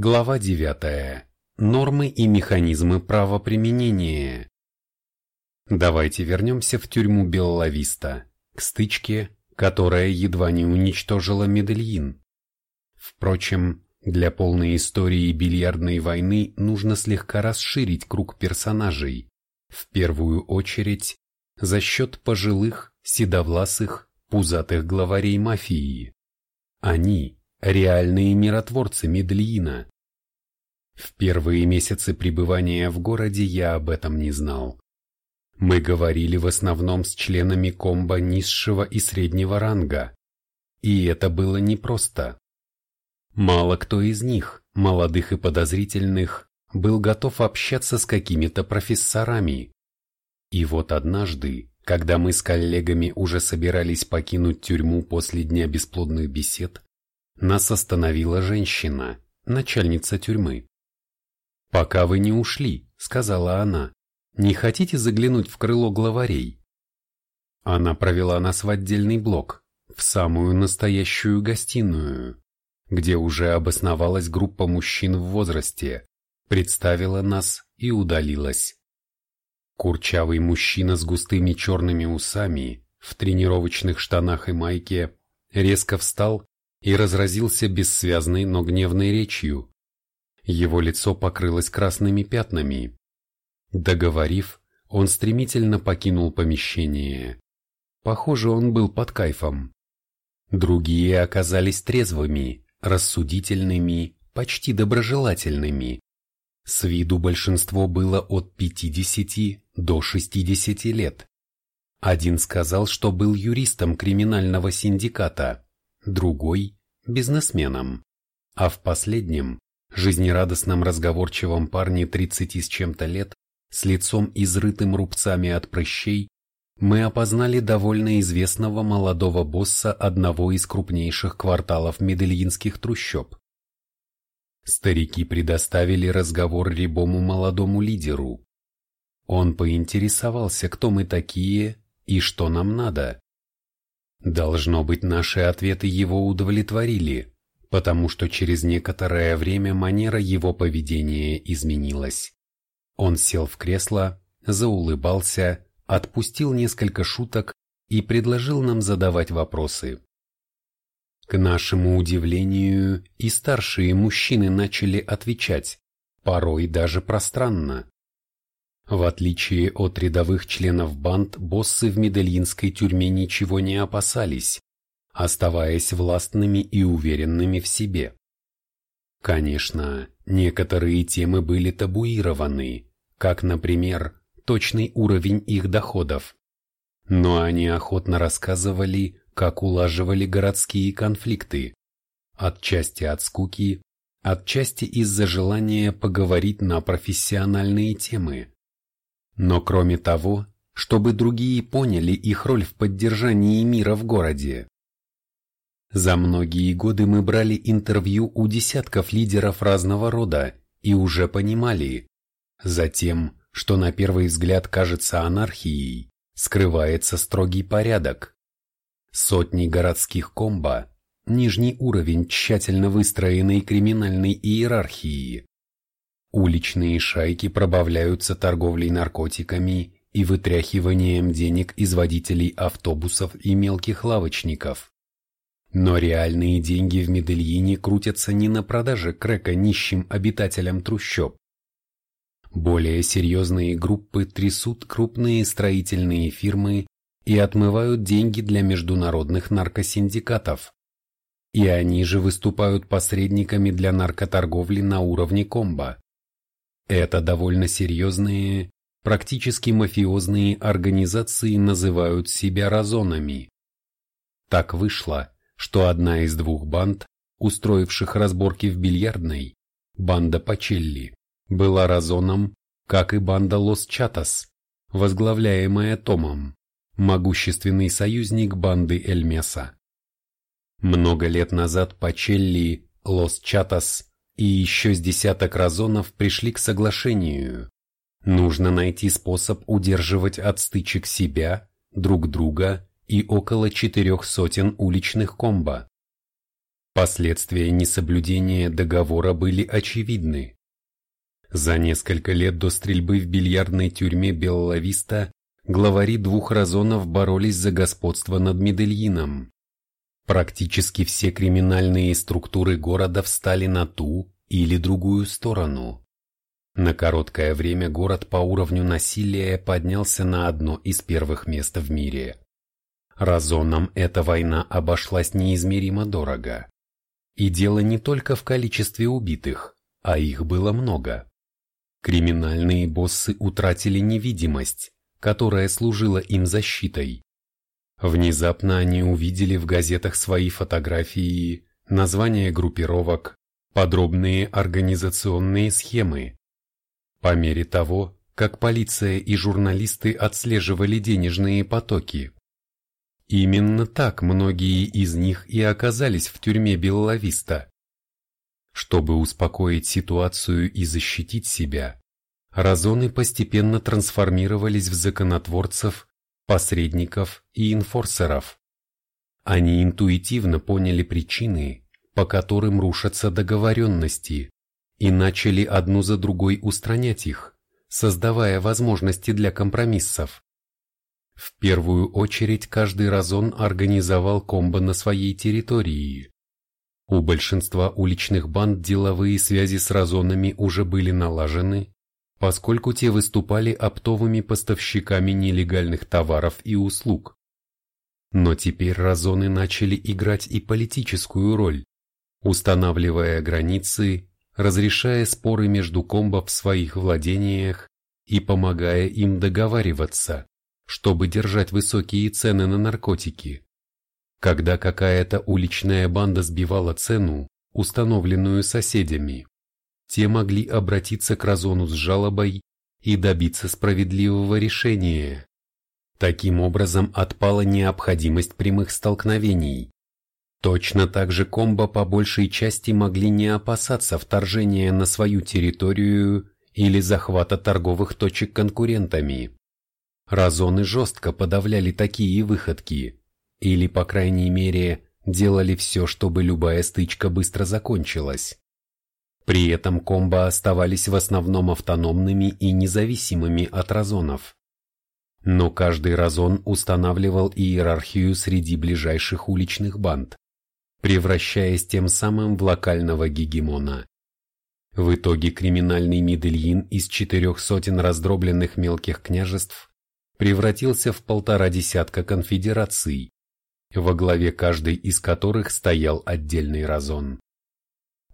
Глава 9. Нормы и механизмы правоприменения. Давайте вернемся в тюрьму Беллависта, к стычке, которая едва не уничтожила Медельин. Впрочем, для полной истории бильярдной войны нужно слегка расширить круг персонажей, в первую очередь за счет пожилых, седовласых, пузатых главарей мафии. Они – реальные миротворцы Медельина. В первые месяцы пребывания в городе я об этом не знал. Мы говорили в основном с членами комбо низшего и среднего ранга. И это было непросто. Мало кто из них, молодых и подозрительных, был готов общаться с какими-то профессорами. И вот однажды, когда мы с коллегами уже собирались покинуть тюрьму после дня бесплодных бесед, нас остановила женщина, начальница тюрьмы. «Пока вы не ушли», — сказала она, — «не хотите заглянуть в крыло главарей?» Она провела нас в отдельный блок, в самую настоящую гостиную, где уже обосновалась группа мужчин в возрасте, представила нас и удалилась. Курчавый мужчина с густыми черными усами, в тренировочных штанах и майке, резко встал и разразился бессвязной, но гневной речью. Его лицо покрылось красными пятнами. Договорив, он стремительно покинул помещение. Похоже, он был под кайфом. Другие оказались трезвыми, рассудительными, почти доброжелательными. С виду большинство было от 50 до 60 лет. Один сказал, что был юристом криминального синдиката, другой – бизнесменом, а в последнем – жизнерадостном разговорчивом парне 30 с чем-то лет с лицом изрытым рубцами от прыщей мы опознали довольно известного молодого босса одного из крупнейших кварталов медельинских трущоб. Старики предоставили разговор рябому молодому лидеру. Он поинтересовался, кто мы такие и что нам надо. Должно быть, наши ответы его удовлетворили, потому что через некоторое время манера его поведения изменилась. Он сел в кресло, заулыбался отпустил несколько шуток и предложил нам задавать вопросы. К нашему удивлению, и старшие мужчины начали отвечать, порой даже пространно. В отличие от рядовых членов банд, боссы в медельинской тюрьме ничего не опасались, оставаясь властными и уверенными в себе. Конечно, некоторые темы были табуированы, как, например, точный уровень их доходов. Но они охотно рассказывали, как улаживали городские конфликты, отчасти от скуки, отчасти из-за желания поговорить на профессиональные темы. Но кроме того, чтобы другие поняли их роль в поддержании мира в городе. За многие годы мы брали интервью у десятков лидеров разного рода и уже понимали, затем, что на первый взгляд кажется анархией, скрывается строгий порядок. Сотни городских комбо – нижний уровень тщательно выстроенной криминальной иерархии. Уличные шайки пробавляются торговлей наркотиками и вытряхиванием денег из водителей автобусов и мелких лавочников. Но реальные деньги в Медельине крутятся не на продаже крека нищим обитателям трущоб, более серьезные группы трясут крупные строительные фирмы и отмывают деньги для международных наркосиндикатов. И они же выступают посредниками для наркоторговли на уровне комбо. Это довольно серьезные, практически мафиозные организации называют себя разонами. Так вышло, что одна из двух банд, устроивших разборки в бильярдной, банда Пачелли, была Разоном, как и банда Лос-Чатас, возглавляемая Томом, могущественный союзник банды Эльмеса. Много лет назад Пачелли, Лос-Чатас и еще с десяток Разонов пришли к соглашению. Нужно найти способ удерживать от стычек себя, друг друга и около четырех сотен уличных комбо. Последствия несоблюдения договора были очевидны. За несколько лет до стрельбы в бильярдной тюрьме Беллависта главари двух разонов боролись за господство над Медельином. Практически все криминальные структуры города встали на ту или другую сторону. На короткое время город по уровню насилия поднялся на одно из первых мест в мире. Разонам эта война обошлась неизмеримо дорого. И дело не только в количестве убитых, а их было много. Криминальные боссы утратили невидимость, которая служила им защитой. Внезапно они увидели в газетах свои фотографии, названия группировок, подробные организационные схемы, по мере того, как полиция и журналисты отслеживали денежные потоки. Именно так многие из них и оказались в тюрьме Беллависта. Чтобы успокоить ситуацию и защитить себя, разоны постепенно трансформировались в законотворцев, посредников и инфорсеров. Они интуитивно поняли причины, по которым рушатся договоренности, и начали одну за другой устранять их, создавая возможности для компромиссов. В первую очередь каждый разон организовал комбо на своей территории. У большинства уличных банд деловые связи с разонами уже были налажены, поскольку те выступали оптовыми поставщиками нелегальных товаров и услуг. Но теперь разоны начали играть и политическую роль, устанавливая границы разрешая споры между комбо в своих владениях и помогая им договариваться, чтобы держать высокие цены на наркотики. Когда какая-то уличная банда сбивала цену, установленную соседями, те могли обратиться к Разону с жалобой и добиться справедливого решения. Таким образом отпала необходимость прямых столкновений, Точно так же комбо по большей части могли не опасаться вторжения на свою территорию или захвата торговых точек конкурентами. Разоны жестко подавляли такие выходки, или, по крайней мере, делали все, чтобы любая стычка быстро закончилась. При этом комбо оставались в основном автономными и независимыми от разонов. Но каждый разон устанавливал иерархию среди ближайших уличных банд превращаясь тем самым в локального гегемона. В итоге криминальный Медельин из четырех сотен раздробленных мелких княжеств превратился в полтора десятка конфедераций, во главе каждой из которых стоял отдельный разон.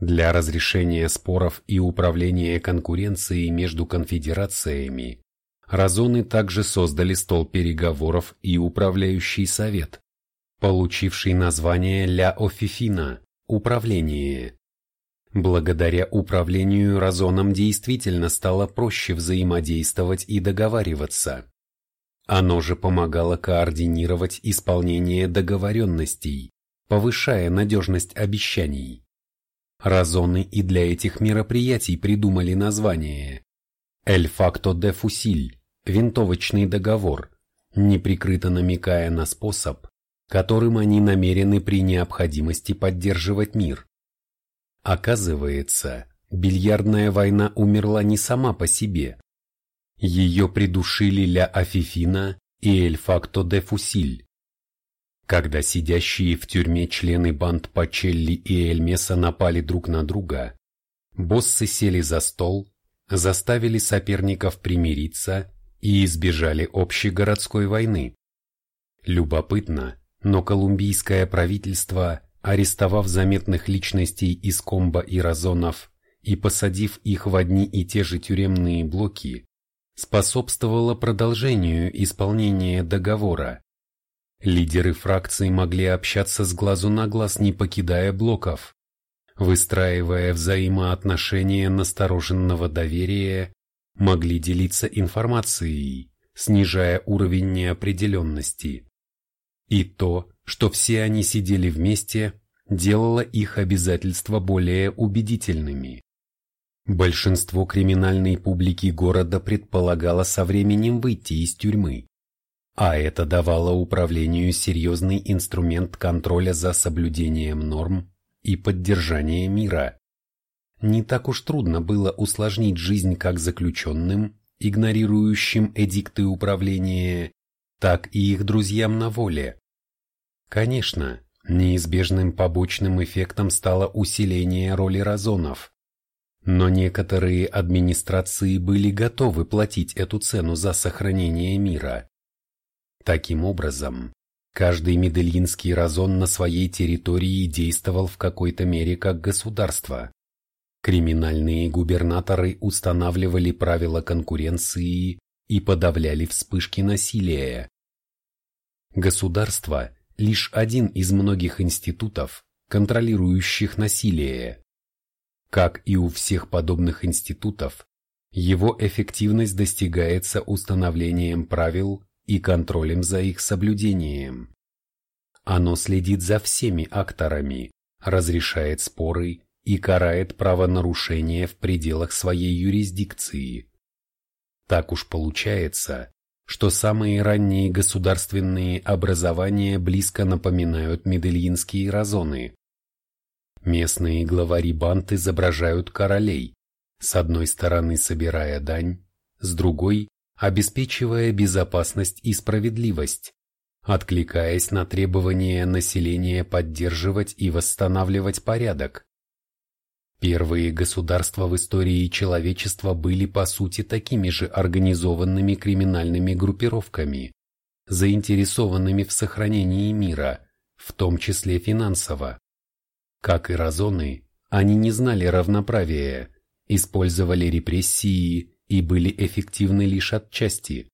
Для разрешения споров и управления конкуренцией между конфедерациями разоны также создали стол переговоров и управляющий совет, получивший название Ля Офифина – управление. Благодаря управлению разоном действительно стало проще взаимодействовать и договариваться. Оно же помогало координировать исполнение договоренностей, повышая надежность обещаний. Разоны и для этих мероприятий придумали название «Эль факто де фусиль» – винтовочный договор, неприкрыто намекая на способ, которым они намерены при необходимости поддерживать мир. Оказывается, бильярдная война умерла не сама по себе. Ее придушили Ля Афифина и Эль Факто де Фусиль. Когда сидящие в тюрьме члены банд Пачелли и Эльмеса напали друг на друга, боссы сели за стол, заставили соперников примириться и избежали общей городской войны. Любопытно, но колумбийское правительство, арестовав заметных личностей из Комбо и Разонов и посадив их в одни и те же тюремные блоки, способствовало продолжению исполнения договора. Лидеры фракций могли общаться с глазу на глаз, не покидая блоков, выстраивая взаимоотношения настороженного доверия, могли делиться информацией, снижая уровень неопределенности. И то, что все они сидели вместе, делало их обязательства более убедительными. Большинство криминальной публики города предполагало со временем выйти из тюрьмы, а это давало управлению серьезный инструмент контроля за соблюдением норм и поддержания мира. Не так уж трудно было усложнить жизнь как заключенным, игнорирующим эдикты управления, так и их друзьям на воле. Конечно, неизбежным побочным эффектом стало усиление роли разонов. Но некоторые администрации были готовы платить эту цену за сохранение мира. Таким образом, каждый медельинский разон на своей территории действовал в какой-то мере как государство. Криминальные губернаторы устанавливали правила конкуренции и подавляли вспышки насилия. Государство – лишь один из многих институтов, контролирующих насилие. Как и у всех подобных институтов, его эффективность достигается установлением правил и контролем за их соблюдением. Оно следит за всеми акторами, разрешает споры и карает правонарушения в пределах своей юрисдикции. Так уж получается, что самые ранние государственные образования близко напоминают медельинские разоны. Местные главари банд изображают королей, с одной стороны собирая дань, с другой – обеспечивая безопасность и справедливость, откликаясь на требования населения поддерживать и восстанавливать порядок. Первые государства в истории человечества были по сути такими же организованными криминальными группировками, заинтересованными в сохранении мира, в том числе финансово. Как и разоны, они не знали равноправия, использовали репрессии и были эффективны лишь отчасти.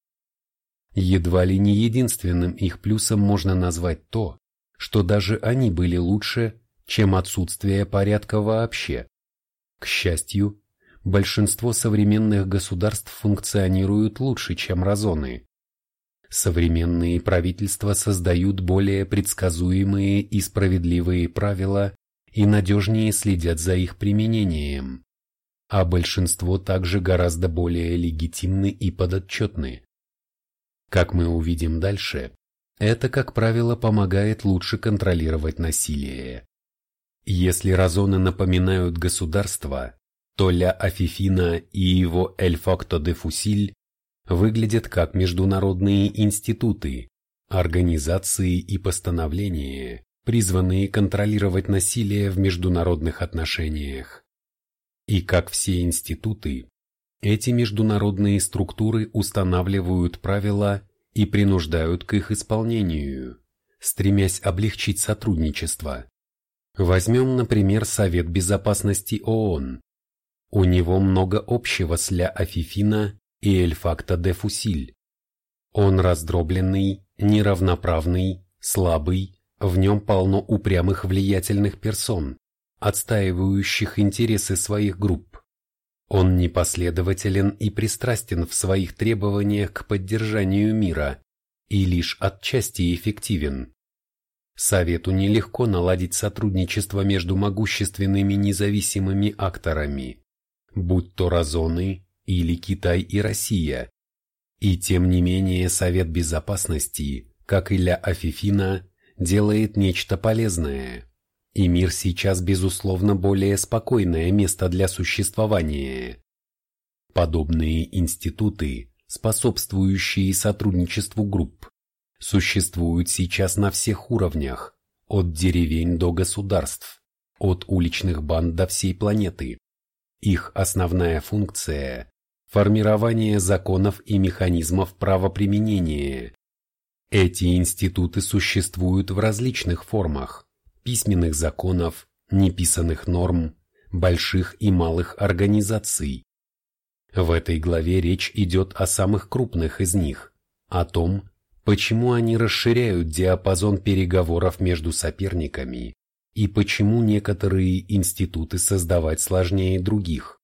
Едва ли не единственным их плюсом можно назвать то, что даже они были лучше, чем отсутствие порядка вообще. К счастью, большинство современных государств функционируют лучше, чем разоны. Современные правительства создают более предсказуемые и справедливые правила и надежнее следят за их применением, а большинство также гораздо более легитимны и подотчетны. Как мы увидим дальше, это, как правило, помогает лучше контролировать насилие. Если разоны напоминают государство, то Ля Афифина и его Эль Факто де Фусиль выглядят как международные институты, организации и постановления, призванные контролировать насилие в международных отношениях. И как все институты, эти международные структуры устанавливают правила и принуждают к их исполнению, стремясь облегчить сотрудничество. Возьмем, например, Совет Безопасности ООН. У него много общего с Ля Афифина и Эль-Факто де Фусиль. Он раздробленный, неравноправный, слабый, в нем полно упрямых влиятельных персон, отстаивающих интересы своих групп. Он непоследователен и пристрастен в своих требованиях к поддержанию мира и лишь отчасти эффективен. Совету нелегко наладить сотрудничество между могущественными независимыми акторами, будь то Разоны или Китай и Россия. И тем не менее Совет Безопасности, как и Ля Афифина, делает нечто полезное. И мир сейчас, безусловно, более спокойное место для существования. Подобные институты, способствующие сотрудничеству групп, существуют сейчас на всех уровнях, от деревень до государств, от уличных банд до всей планеты. Их основная функция – формирование законов и механизмов правоприменения. Эти институты существуют в различных формах – письменных законов, неписанных норм, больших и малых организаций. В этой главе речь идет о самых крупных из них, о том, почему они расширяют диапазон переговоров между соперниками и почему некоторые институты создавать сложнее других.